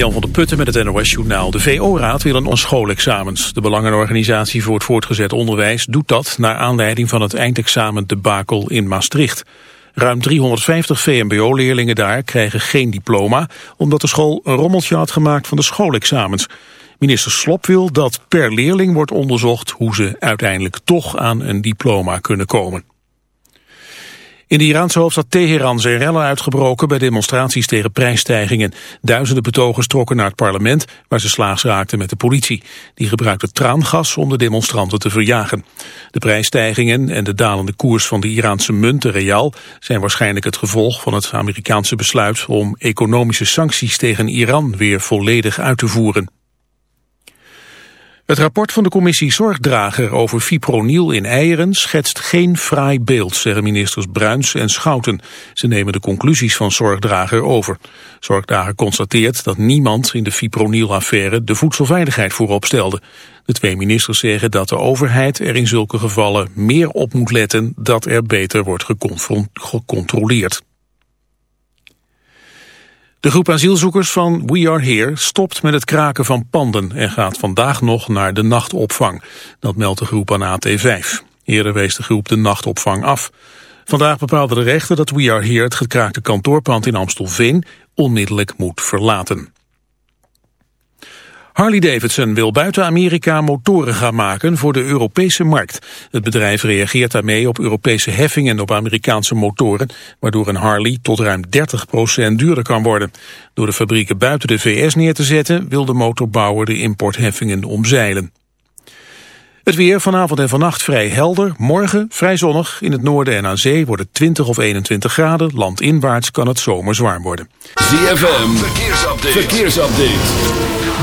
Jan van der Putten met het NOS-journaal. De VO-raad wil een schoolexamens. De Belangenorganisatie voor het Voortgezet Onderwijs doet dat... naar aanleiding van het eindexamen debakel in Maastricht. Ruim 350 VMBO-leerlingen daar krijgen geen diploma... omdat de school een rommeltje had gemaakt van de schoolexamens. Minister Slop wil dat per leerling wordt onderzocht... hoe ze uiteindelijk toch aan een diploma kunnen komen. In de Iraanse hoofdstad Teheran zijn rellen uitgebroken bij demonstraties tegen prijsstijgingen. Duizenden betogers trokken naar het parlement waar ze slaags raakten met de politie. Die gebruikte traangas om de demonstranten te verjagen. De prijsstijgingen en de dalende koers van de Iraanse munt, de real, zijn waarschijnlijk het gevolg van het Amerikaanse besluit om economische sancties tegen Iran weer volledig uit te voeren. Het rapport van de commissie Zorgdrager over fipronil in eieren schetst geen fraai beeld, zeggen ministers Bruins en Schouten. Ze nemen de conclusies van Zorgdrager over. Zorgdrager constateert dat niemand in de fipronil-affaire de voedselveiligheid voorop stelde. De twee ministers zeggen dat de overheid er in zulke gevallen meer op moet letten dat er beter wordt gecontroleerd. De groep asielzoekers van We Are Here stopt met het kraken van panden en gaat vandaag nog naar de nachtopvang. Dat meldt de groep aan AT5. Eerder wees de groep de nachtopvang af. Vandaag bepaalde de rechter dat We Are Here het gekraakte kantoorpand in Amstelveen onmiddellijk moet verlaten. Harley-Davidson wil buiten Amerika motoren gaan maken voor de Europese markt. Het bedrijf reageert daarmee op Europese heffingen op Amerikaanse motoren, waardoor een Harley tot ruim 30% duurder kan worden. Door de fabrieken buiten de VS neer te zetten, wil de motorbouwer de importheffingen omzeilen. Het weer vanavond en vannacht vrij helder. Morgen vrij zonnig. In het noorden en aan zee wordt het 20 of 21 graden. Landinwaarts kan het zomer zwaar worden. ZFM, verkeersupdate. verkeersupdate.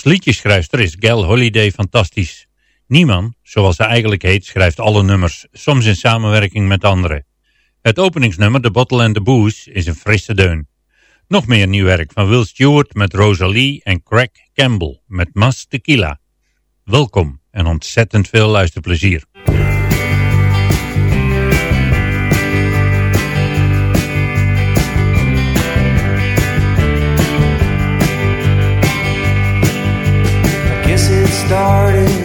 Als liedjeschrijfster is Gail Holiday fantastisch. Niemand, zoals ze eigenlijk heet, schrijft alle nummers, soms in samenwerking met anderen. Het openingsnummer The Bottle and the Booze is een frisse deun. Nog meer nieuw werk van Will Stewart met Rosalie en Craig Campbell met Mas Tequila. Welkom en ontzettend veel luisterplezier. started.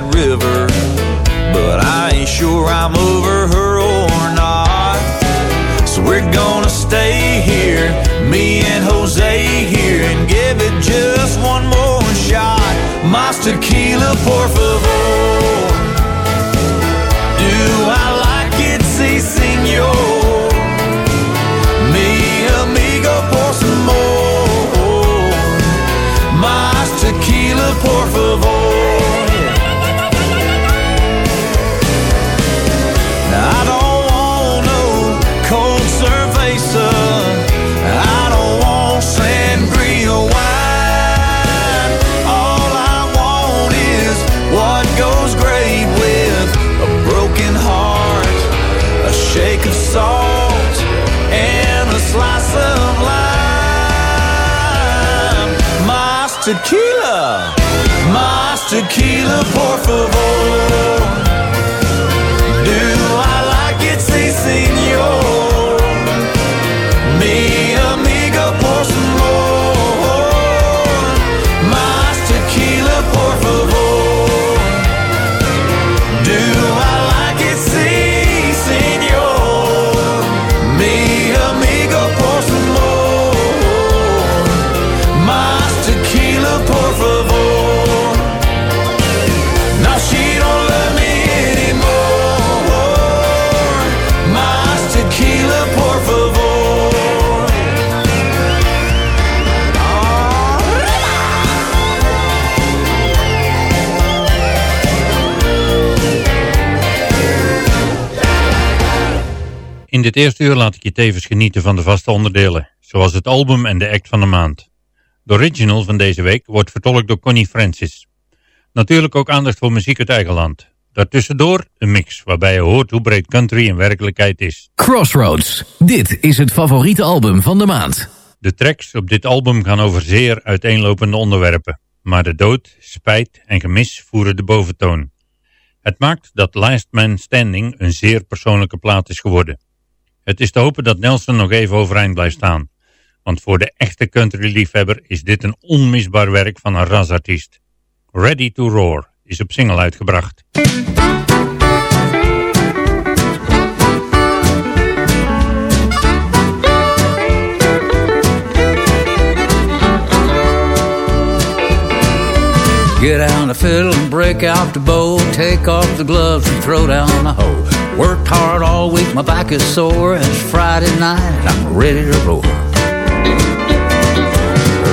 that river, but I ain't sure I'm over her or not. So we're gonna stay here, me and Jose here, and give it just one more shot. My tequila, por favor. California. In dit eerste uur laat ik je tevens genieten van de vaste onderdelen, zoals het album en de act van de maand. De original van deze week wordt vertolkt door Connie Francis. Natuurlijk ook aandacht voor muziek uit eigen land. Daartussendoor een mix, waarbij je hoort hoe breed country in werkelijkheid is. Crossroads. Dit is het favoriete album van de maand. De tracks op dit album gaan over zeer uiteenlopende onderwerpen. Maar de dood, spijt en gemis voeren de boventoon. Het maakt dat Last Man Standing een zeer persoonlijke plaat is geworden. Het is te hopen dat Nelson nog even overeind blijft staan. Want voor de echte country-liefhebber is dit een onmisbaar werk van een rasartiest. Ready to Roar is op single uitgebracht. Get out the fiddle and break out the bow. Take off the gloves and throw down the hoe. Worked hard all week, my back is sore. It's Friday night I'm ready to roar.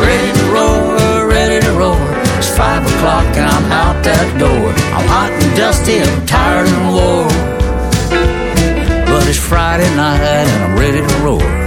Ready to roar, ready to roar. It's five o'clock and I'm out that door. I'm hot and dusty I'm tired and wore. But it's Friday night and I'm ready to roar.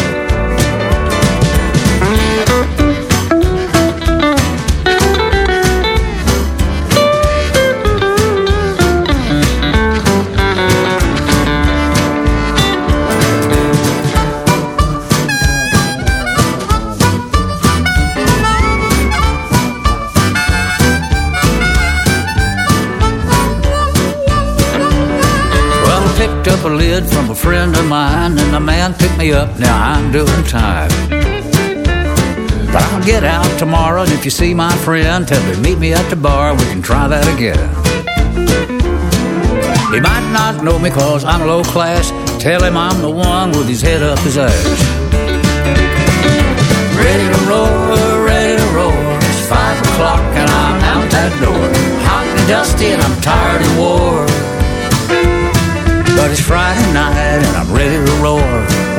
Lid from a friend of mine, and the man picked me up. Now I'm doing time. But I'll get out tomorrow, and if you see my friend, tell him meet me at the bar. We can try that again. He might not know me cause I'm low class. Tell him I'm the one with his head up his ass. Ready to roll, ready to roll. It's five o'clock and I'm out that door. Hot and dusty and I'm tired and wore. But it's Friday night and I'm ready to roar.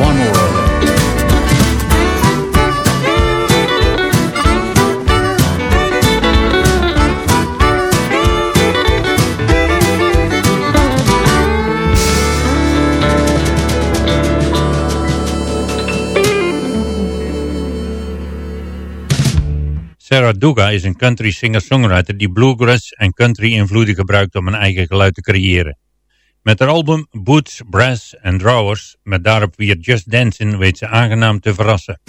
One more. Sarah Duga is een country singer-songwriter die bluegrass en country invloeden gebruikt om een eigen geluid te creëren. Met haar album Boots, Brass and Drawers, met daarop weer Just Dancing, weet ze aangenaam te verrassen.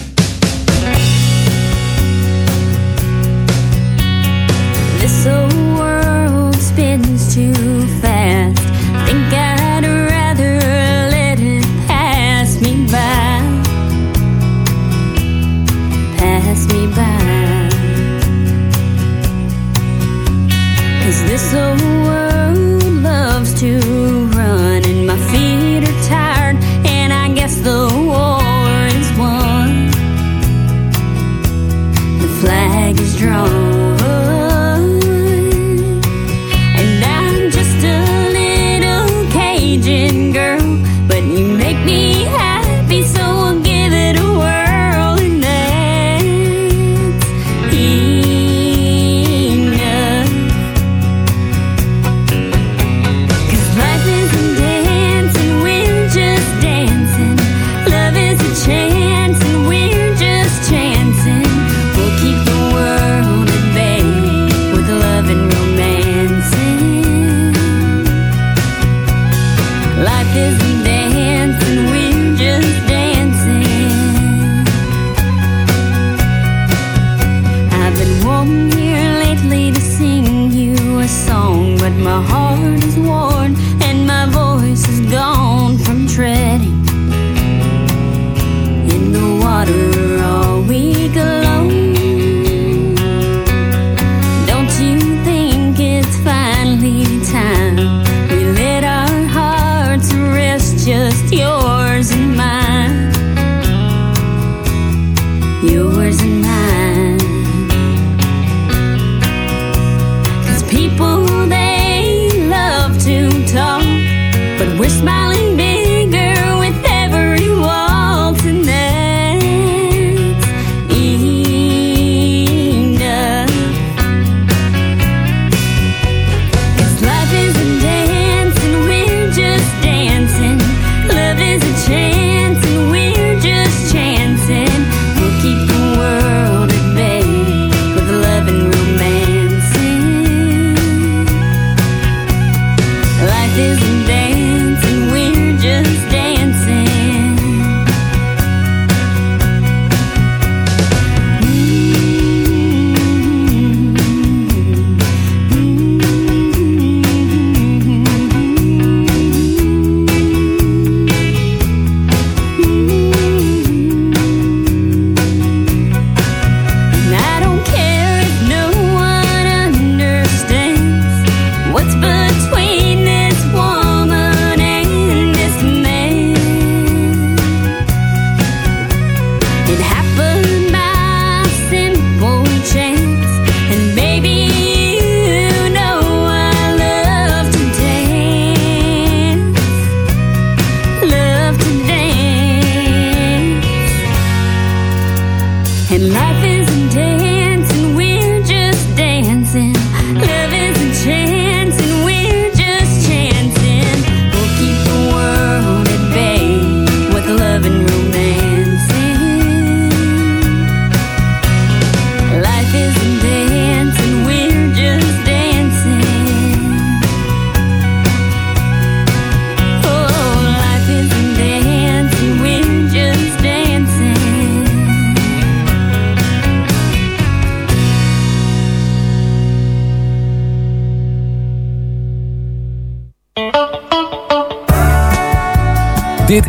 This world spins too fast. Think I'd rather let it pass me by. Pass me by.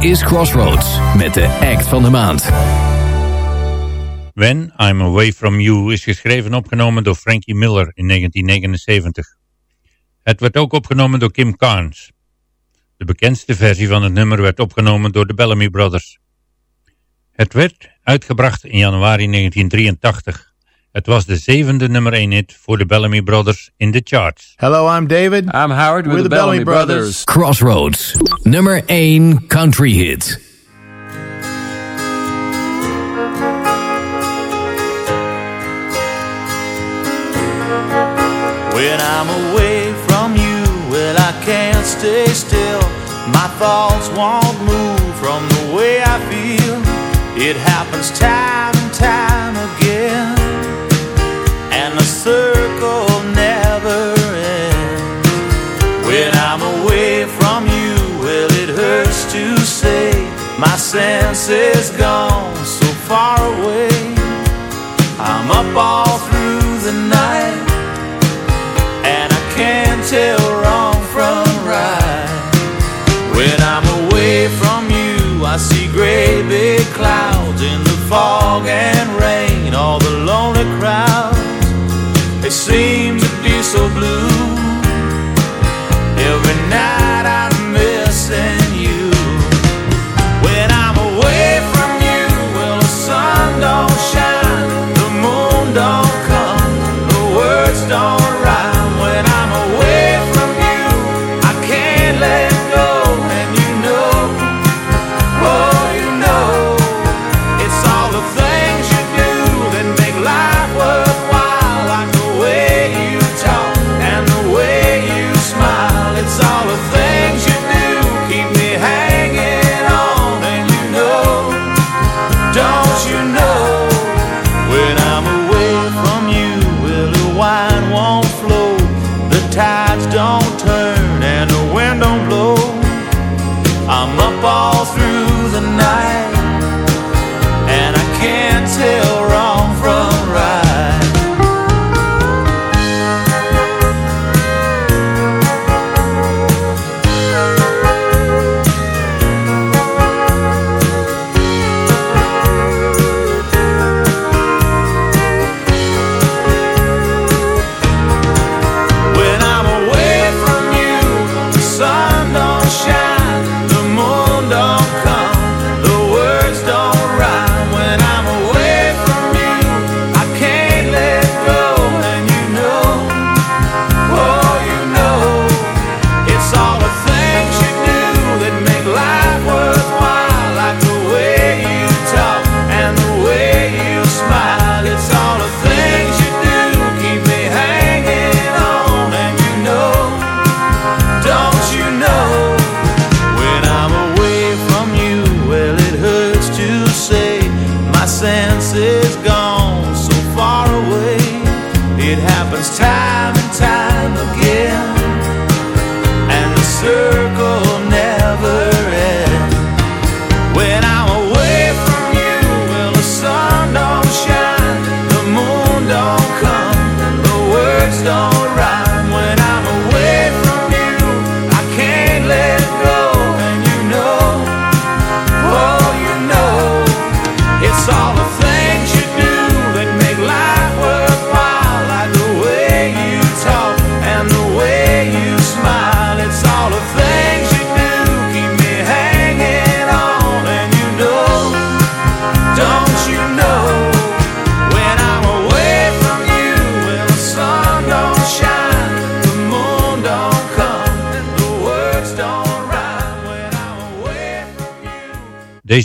Is Crossroads met de act van de maand. When I'm Away From You is geschreven en opgenomen door Frankie Miller in 1979. Het werd ook opgenomen door Kim Carnes. De bekendste versie van het nummer werd opgenomen door de Bellamy Brothers. Het werd uitgebracht in januari 1983. Het was de zevende nummer 1 hit voor de Bellamy Brothers in de charts. Hello, I'm David. I'm Howard with We're the the Bellamy Bellamy Brothers. Crossroads, nummer 1 country hit. When I'm away from you, well, I can't stay still. My thoughts won't move from the way I feel. It happens time and time again. Circle never ends. When I'm away from you, well, it hurts to say my sense is gone so far away. I'm up all through the night, and I can't tell wrong from right. When I'm away from you, I see gray big clouds in the fog and rain. All the lonely crowds, they seem to be so blue. Every night I'm missing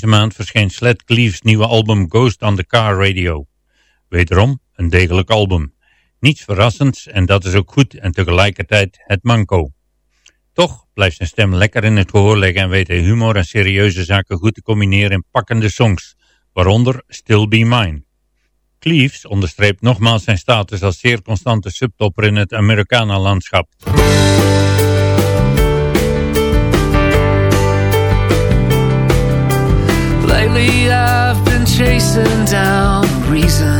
maand verscheen Sled Cleave's nieuwe album Ghost on the Car Radio. Wederom een degelijk album. Niets verrassends en dat is ook goed en tegelijkertijd het manco. Toch blijft zijn stem lekker in het gehoor liggen en weet hij humor en serieuze zaken goed te combineren in pakkende songs, waaronder Still Be Mine. Cleaves onderstreept nogmaals zijn status als zeer constante subtopper in het Americana-landschap. Lately I've been chasing down reason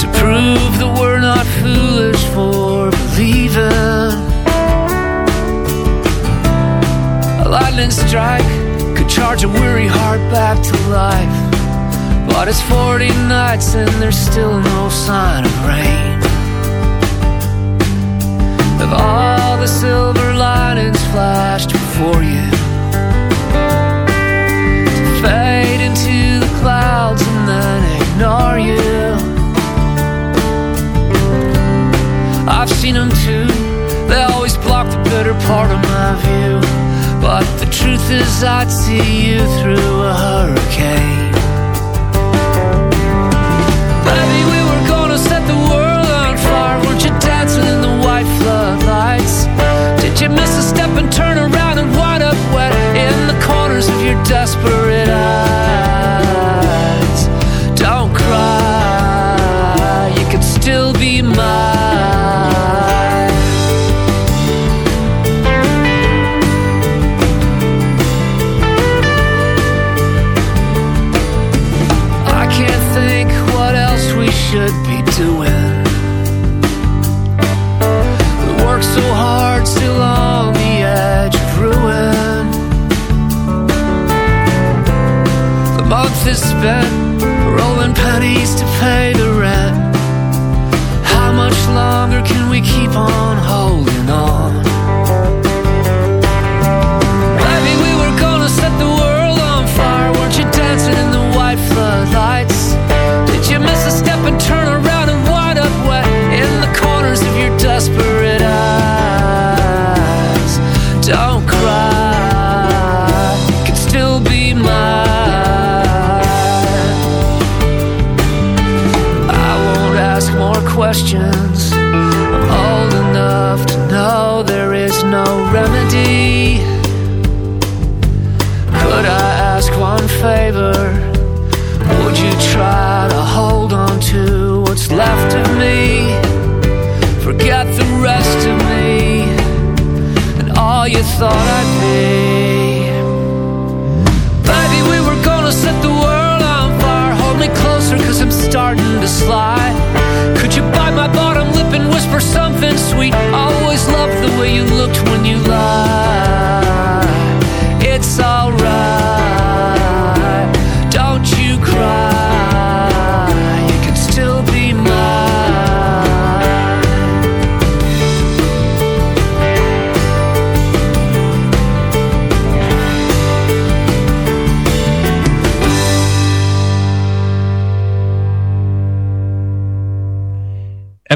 To prove that we're not foolish for believing. A lightning strike could charge a weary heart back to life But it's 40 nights and there's still no sign of rain. Have all the silver linings flashed before you into the clouds and then ignore you. I've seen them too, they always block the better part of my view. But the truth is, I'd see you through a hurricane.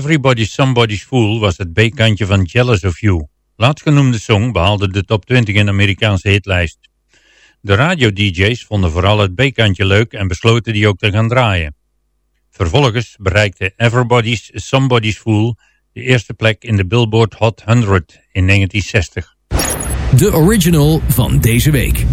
Everybody's Somebody's Fool was het bekantje van Jealous of You. Laatstgenoemde song behaalde de top 20 in de Amerikaanse hitlijst. De radio-dj's vonden vooral het bekantje leuk en besloten die ook te gaan draaien. Vervolgens bereikte Everybody's Somebody's Fool de eerste plek in de Billboard Hot 100 in 1960. De original van deze week.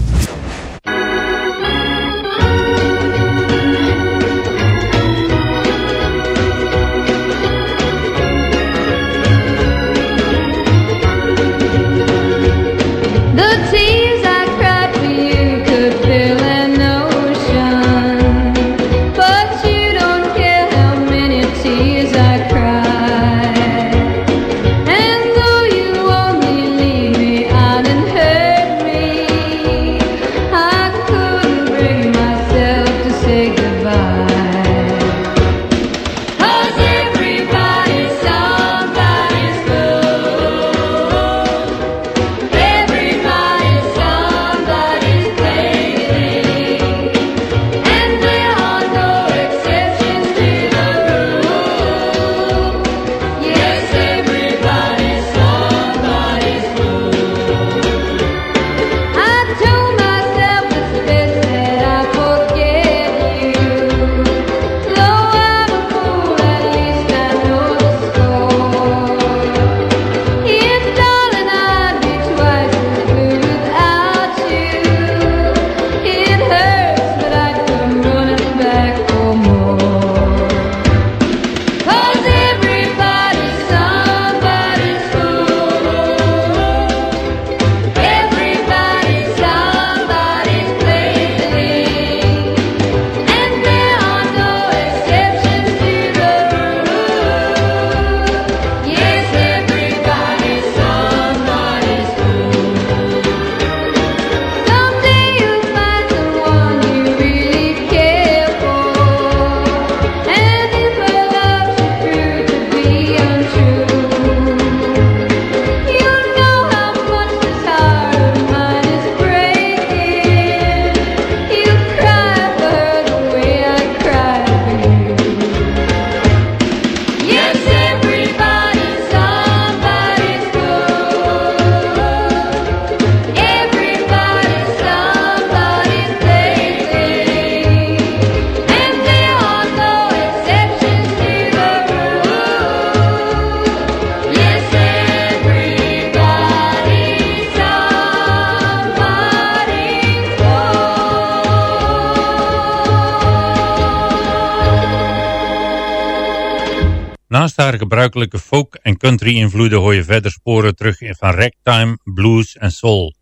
gebruikelijke folk- en country-invloeden hoor je verder sporen terug van ragtime, blues en soul.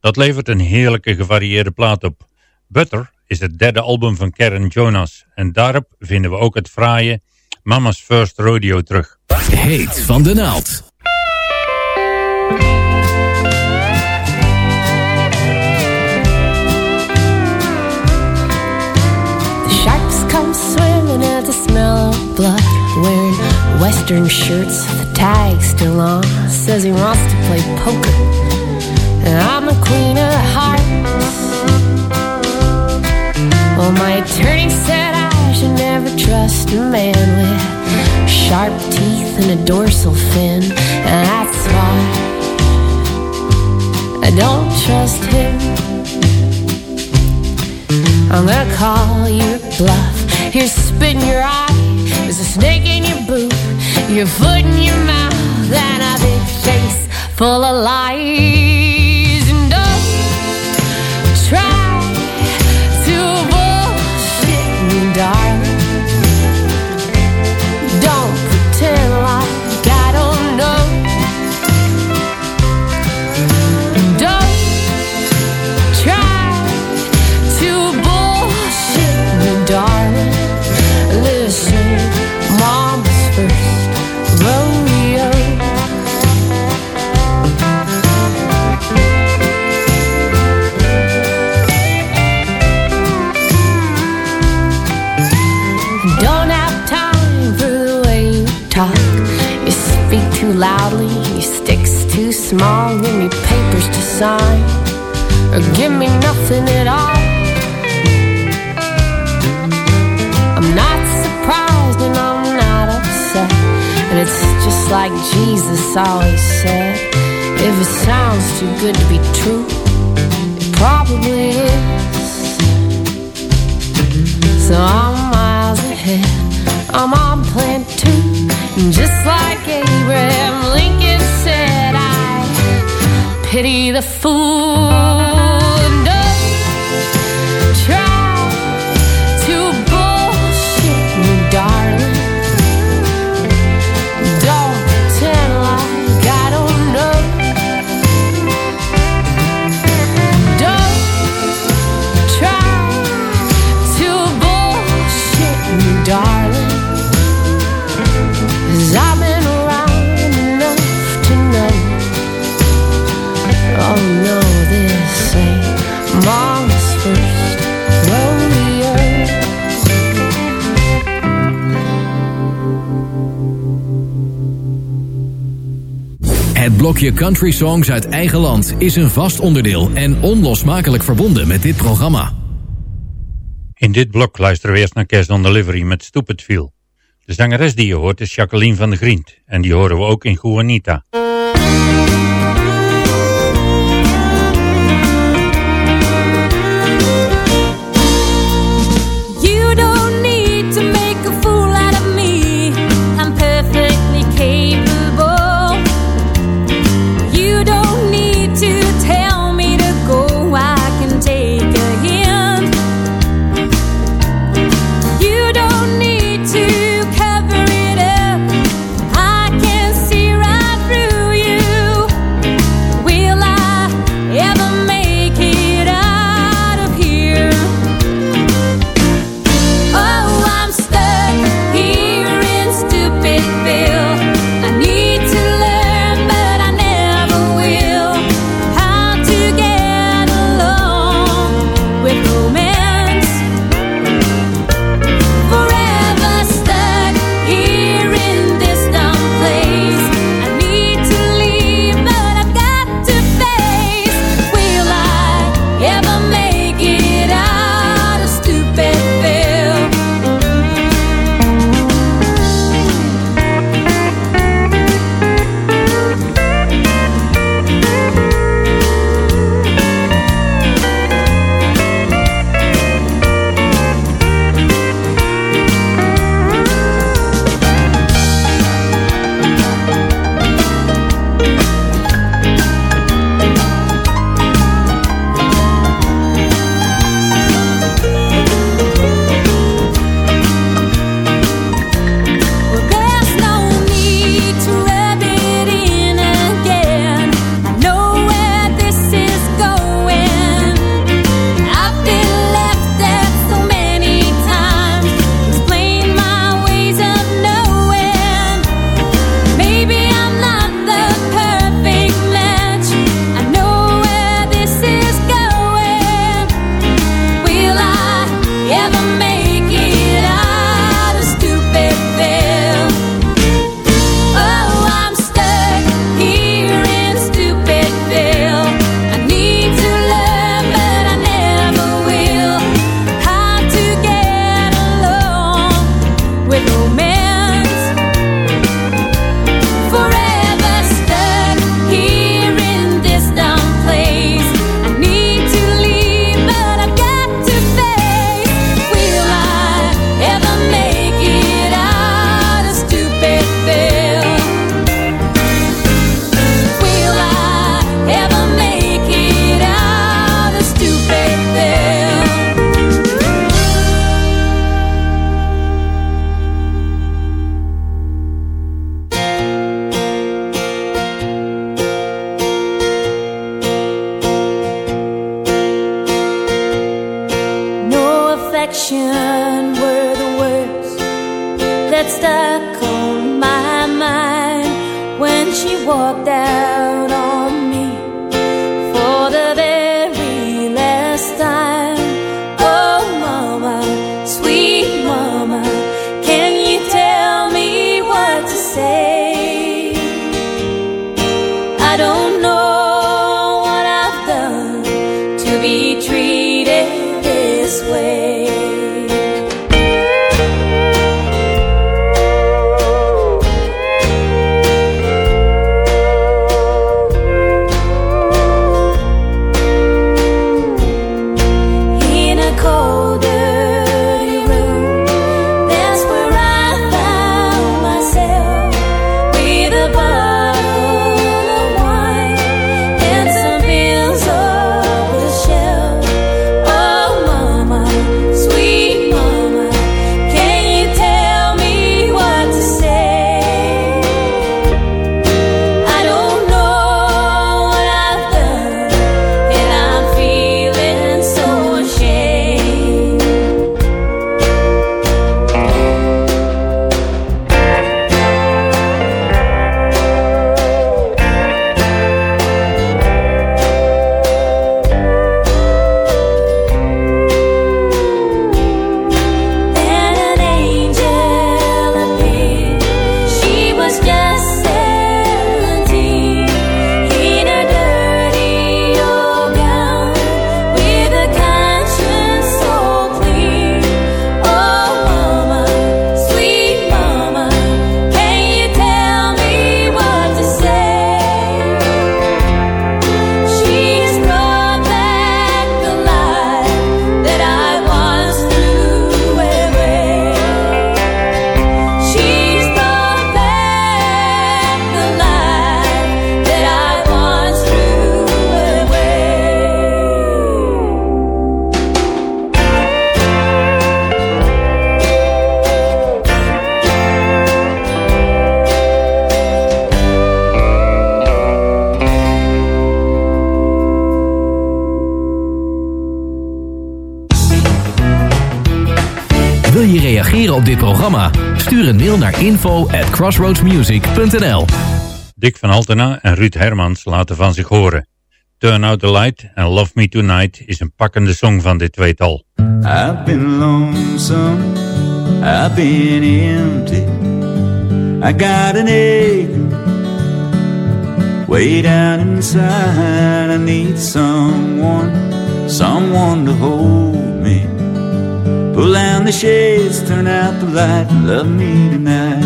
Dat levert een heerlijke gevarieerde plaat op. Butter is het derde album van Karen Jonas en daarop vinden we ook het fraaie Mama's First Rodeo terug. Heet van de naald. Sharks come swimming at the smell of blood. Western shirts the tag still on. Says he wants to play poker, and I'm the queen of hearts. Well, my attorney said I should never trust a man with sharp teeth and a dorsal fin, and that's why I don't trust him. I'm gonna call your bluff. Here's spit in your eye. There's a snake in your boot. Your foot in your mouth. And a big face full of lies. Small. Give me papers to sign, or give me nothing at all. I'm not surprised and I'm not upset. And it's just like Jesus always said if it sounds too good to be true, it probably is. So I'm miles ahead, I'm on plan two. And just like pity the fool. Blokje country songs uit eigen land is een vast onderdeel en onlosmakelijk verbonden met dit programma. In dit blok luisteren we eerst naar Cash on Delivery met Stupid Feel. De zangeres die je hoort is Jacqueline van de Grient en die horen we ook in Juanita. Stuur een mail naar info at crossroadsmusic.nl Dick van Altena en Ruud Hermans laten van zich horen. Turn Out the Light en Love Me Tonight is een pakkende song van dit tweetal. I've been lonesome, I've been empty. I got an ache way down inside. I need someone, someone to hold. Pull down the shades, turn out the light, love me tonight.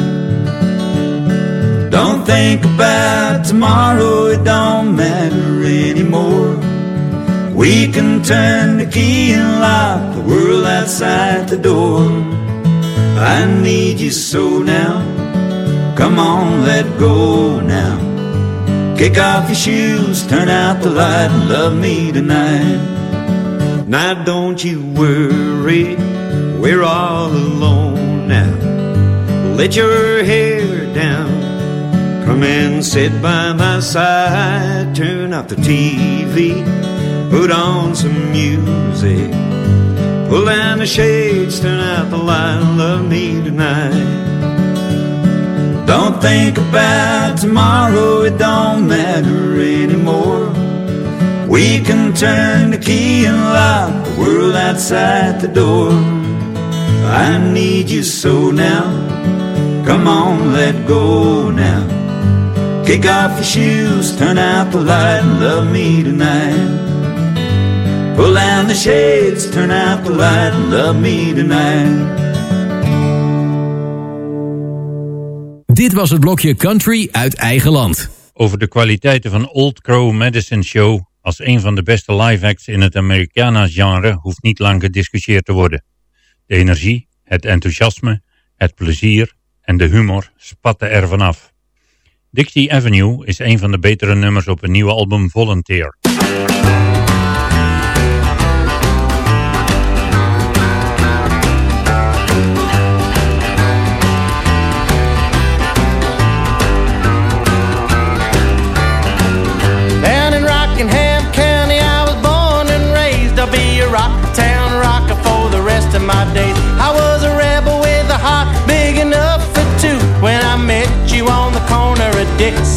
Don't think about tomorrow, it don't matter anymore. We can turn the key and lock the world outside the door. I need you so now. Come on, let go now. Kick off your shoes, turn out the light, and love me tonight. Now don't you worry, we're all alone now. Let your hair down. Come and sit by my side. Turn off the TV. Put on some music. Pull down the shades. Turn out the light. Love me tonight. Don't think about tomorrow. It don't matter anymore. We can turn the key and lock the world outside the door. I need you so now. Come on, let go now. Kick off your shoes, turn out the light, and love me tonight. Pull down the shades, turn out the light, and love me tonight. Dit was het blokje Country uit eigen land. Over de kwaliteiten van Old Crow Medicine Show als een van de beste live acts in het Americana-genre hoeft niet lang gediscussieerd te worden. De energie, het enthousiasme, het plezier en de humor spatten er vanaf. Dixie Avenue is een van de betere nummers op een nieuwe album Volunteer.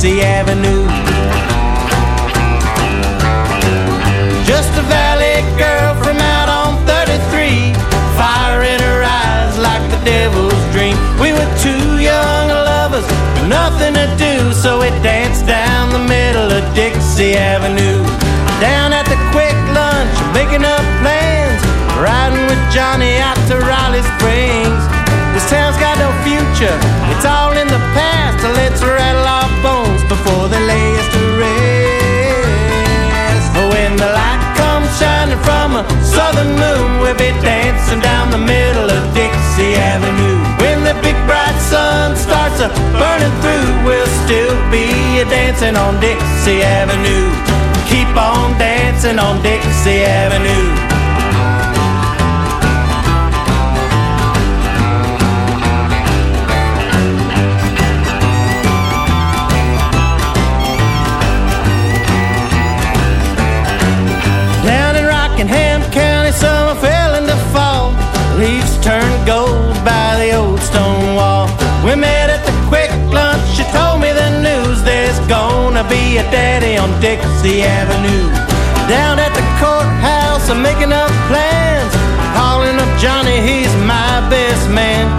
Dixie Avenue. Just a valley girl from out on 33. Fire in her eyes like the devil's dream. We were two young lovers, nothing to do, so we danced down the middle of Dixie Avenue. Down at the quick lunch, making up plans. Riding with Johnny we'll be dancing down the middle of Dixie Avenue. When the big bright sun starts a burning through, we'll still be a dancing on Dixie Avenue. Keep on dancing on Dixie Avenue. A daddy on Dixie Avenue. Down at the courthouse, I'm making up plans. Calling up Johnny, he's my best man.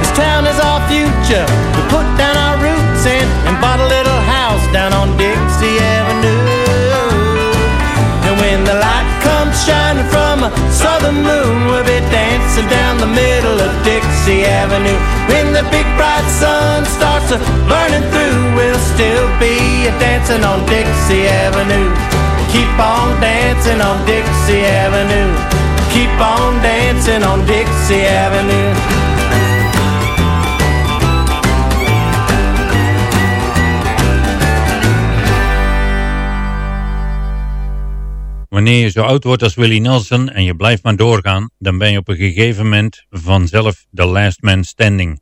This town is our future. Southern moon, we'll be dancing down the middle of Dixie Avenue. When the big bright sun starts burning through, we'll still be dancing on Dixie Avenue. Keep on dancing on Dixie Avenue. Keep on dancing on Dixie Avenue. Wanneer je zo oud wordt als Willie Nelson en je blijft maar doorgaan, dan ben je op een gegeven moment vanzelf de last man standing.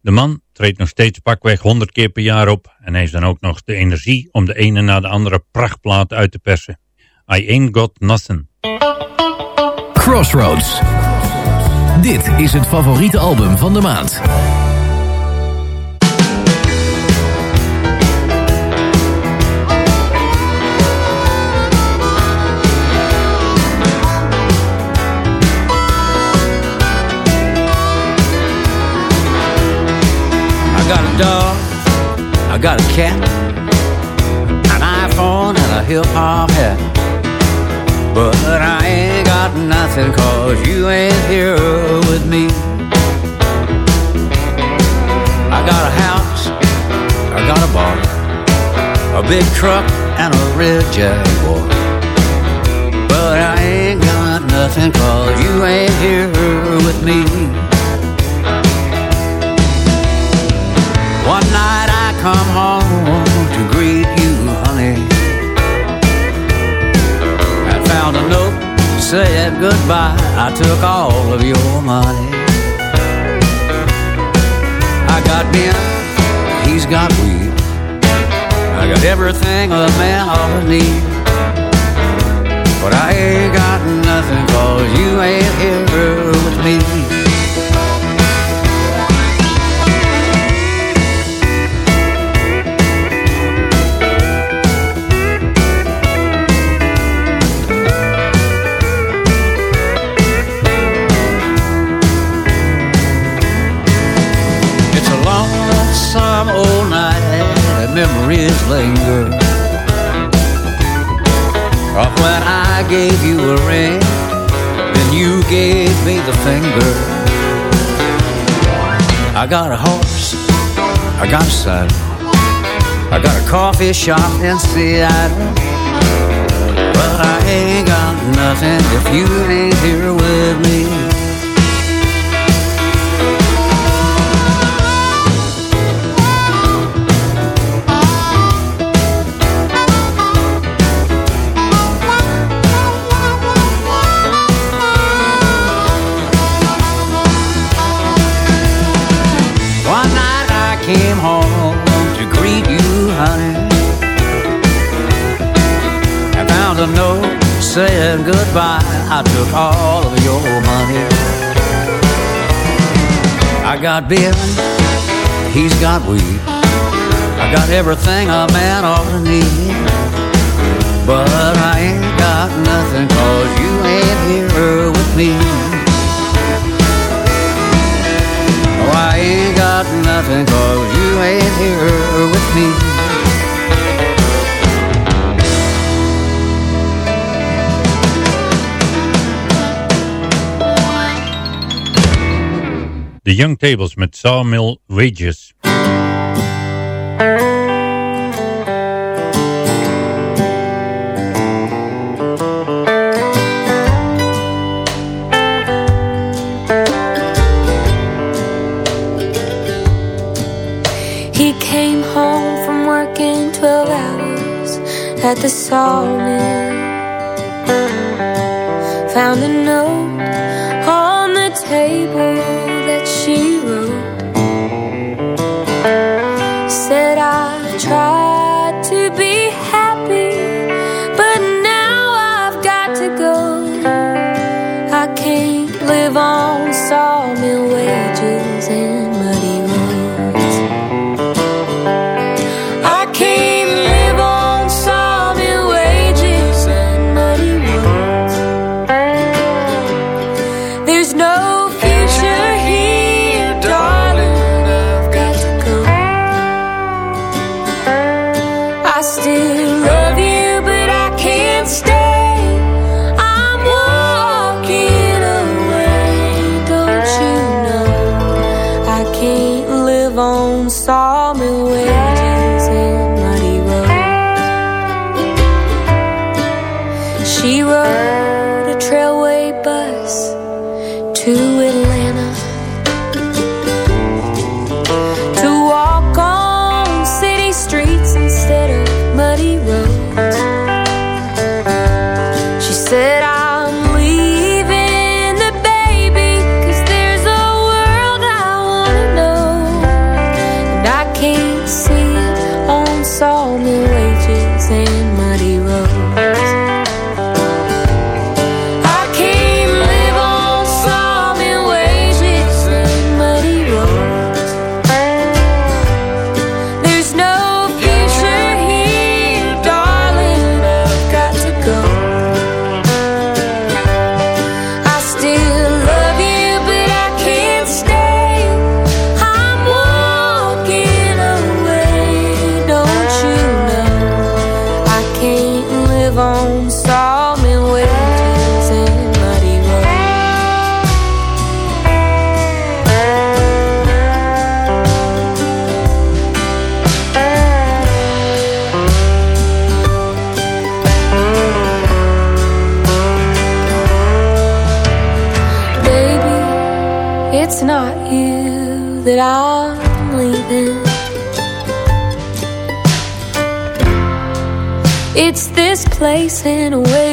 De man treedt nog steeds pakweg 100 keer per jaar op en heeft dan ook nog de energie om de ene na de andere prachtplaat uit te persen. I Ain't Got Nothing. Crossroads. Dit is het favoriete album van de maand. I got a dog, I got a cat, an iPhone and a hip hop hat. But I ain't got nothing cause you ain't here with me. I got a house, I got a bar, a big truck and a red Jaguar. But I ain't got nothing cause you ain't here with me. One night I come home to greet you, honey. I found a note saying goodbye. I took all of your money. I got men, he's got weed. I got everything a man ought to need. But I ain't got nothing cause you ain't here with me. Memories linger Of when I gave you a ring Then you gave me the finger. I got a horse, I got a saddle I got a coffee shop in Seattle. But I ain't got nothing if you ain't here with me came home to greet you, honey. I found a note saying goodbye. I took all of your money. I got beer, he's got weed. I got everything a man ought to need. But I ain't got nothing cause you ain't here with me. Oh, I ain't got nothing cause you ain't here with me The Young Tables met Sawmill Wages. came home from working 12 hours at the sawmill. Found a note on the table. this place in a way.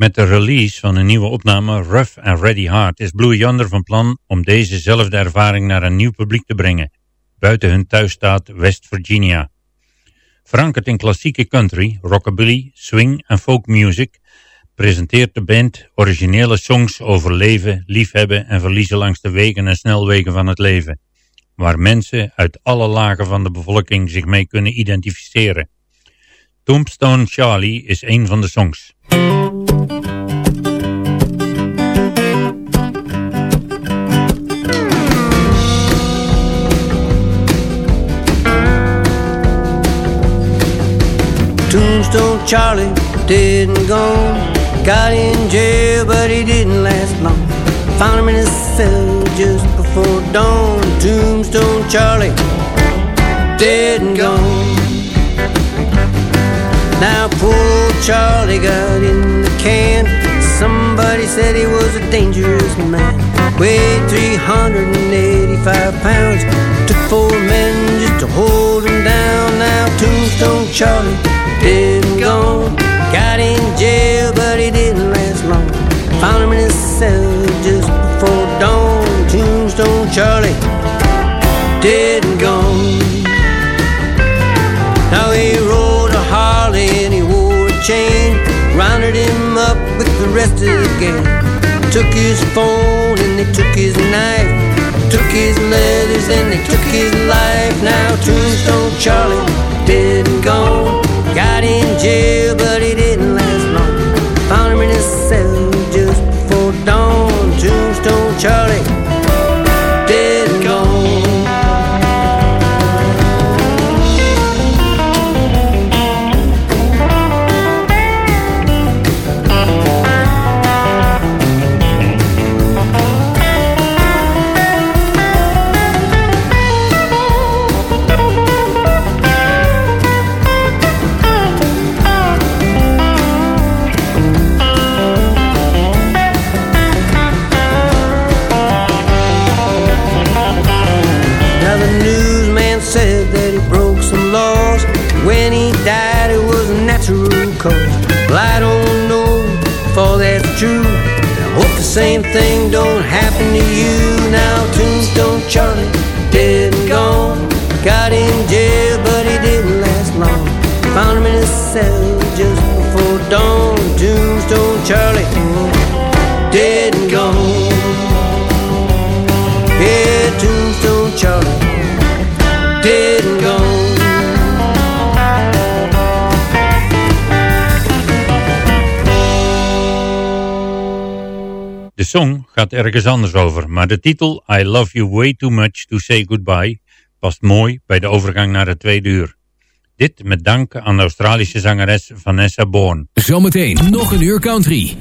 Met de release van een nieuwe opname Rough and Ready Heart, is Blue Yonder van plan om dezezelfde ervaring naar een nieuw publiek te brengen, buiten hun thuisstaat West Virginia. Verankerd in klassieke country, rockabilly, swing en folk music presenteert de band originele songs over leven, liefhebben en verliezen langs de wegen en snelwegen van het leven, waar mensen uit alle lagen van de bevolking zich mee kunnen identificeren. Tombstone Charlie is een van de songs. Tombstone Charlie, dead and gone. Got in jail, but he didn't last long. Found him in his cell just before dawn. Tombstone Charlie, dead and gone. Now poor Charlie got in the can. Somebody said he was a dangerous man. Weighed 385 pounds. Took four men just to hold. Now Tombstone Charlie, dead and gone. Got in jail, but he didn't last long. Found him in his cell just before dawn. Tombstone Charlie, dead and gone. Now he rode a Harley and he wore a chain. Rounded him up with the rest of the gang. Took his phone and they took his knife. Took his letters and they took his life. Now Tombstone Charlie, and gone. Got in jail, but he gaat ergens anders over, maar de titel I Love You Way Too Much To Say Goodbye past mooi bij de overgang naar het tweede uur. Dit met dank aan de Australische zangeres Vanessa Bourne. Zometeen nog een uur country.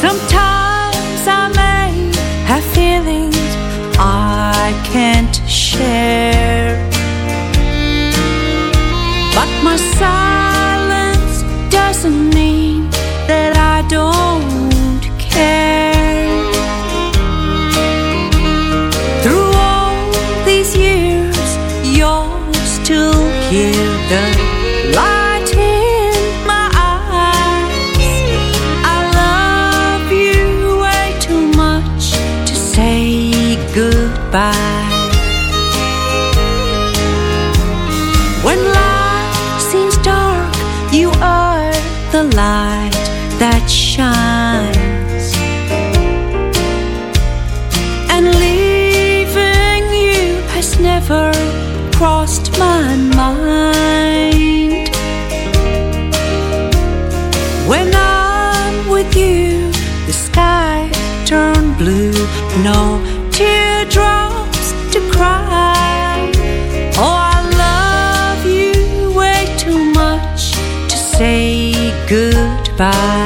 Sometimes I may have feelings I can't share. my side. Goodbye.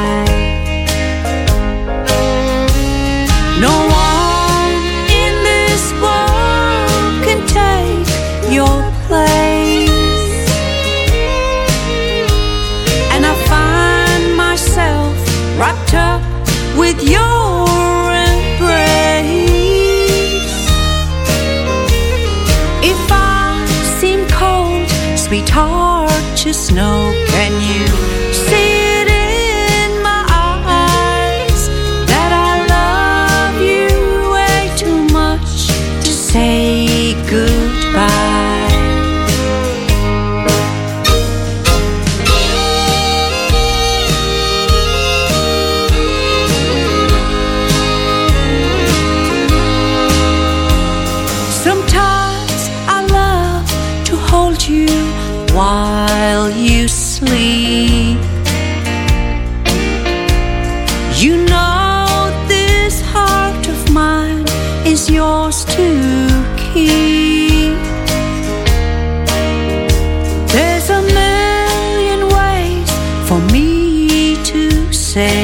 You know this heart of mine is yours to keep. There's a million ways for me to say